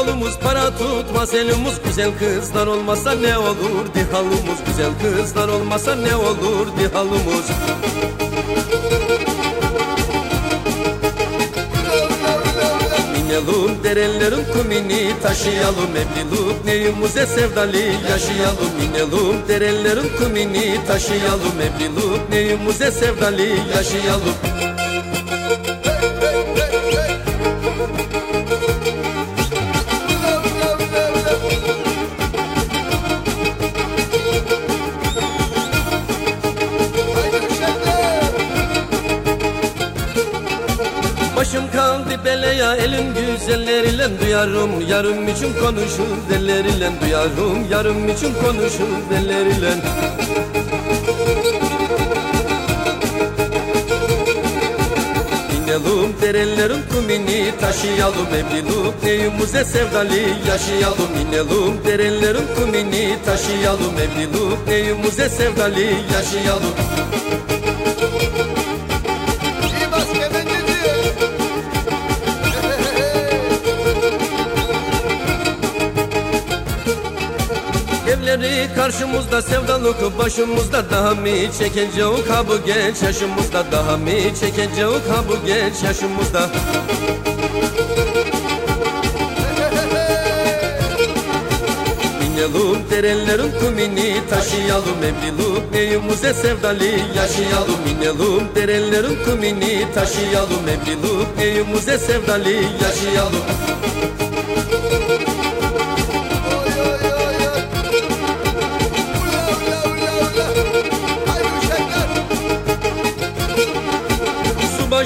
Yolumuz para tutmaz elimiz Güzel kızlar olmasa ne olur? Dihalımız Güzel kızlar olmasa ne olur? Dihalımız Minelim derelerin kumini taşıyalım Evlilik neyimize sevdalı yaşayalım. Minelim derelerin kumini taşıyalım Evlilik neyimize sevdalı yaşayalım Kaldı belaya elim güzelleriyle duyarım. Yarım için konuşur delleriyle duyarım. Yarım için konuşur delleriyle. İnelim derelerin kumini taşıyalım. Evlilik neyimize sevdalı yaşayalım. İnelim derelerin kumini taşıyalım. Evlilik neyimize sevdalı yaşayalım Evleri karşımızda sevdalık başımızda. Daha mı çekecek ha bu genç yaşımızda? Daha mı çekecek ha bu genç yaşımızda? İnelim derelerin kumini taşıyalım. Evlilik neyimize sevdalı yaşayalım. İnelim derelerin kumini taşıyalım. Evlilik neyimize sevdalı yaşayalım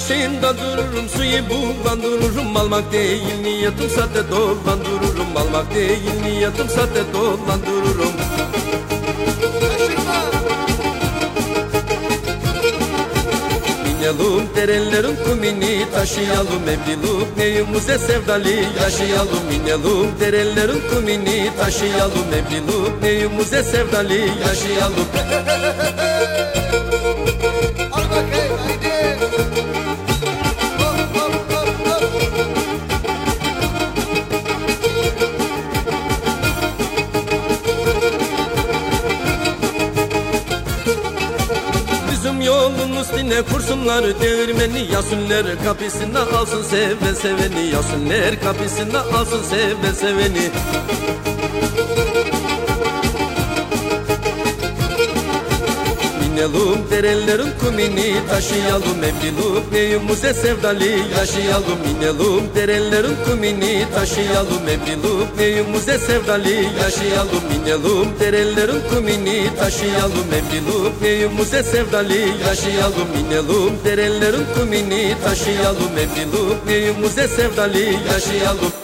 Başında dururum suyu bulandırırım Almak değil niyetim sade dolandırırım Almak değil niyetim sade dolandırırım Şaşırma. İnelim derelerin kumini taşıyalım. Evlilik neyimize sevdalı yaşayalım. İnelim derelerin kumini taşıyalım. Evlilik neyimize sevdalı yaşayalım Bizim yolun üstüne kursunlar değirmeni Yasunlar kapısına alsın seve seveni. Yasunlar kapısına alsın seve seveni İnelim derelerin kumini taşıyalım. Evlilik neyimize sevdalı yaşayalım. İnelim derelerin kumini taşıyalım. Evlilik neyimize sevdalı yaşayalım. İnelim derelerin kumini taşıyalım. Evlilik neyimize sevdalı yaşayalım. İnelim derelerin kumini taşıyalım. Evlilik neyimize sevdalı yaşayalım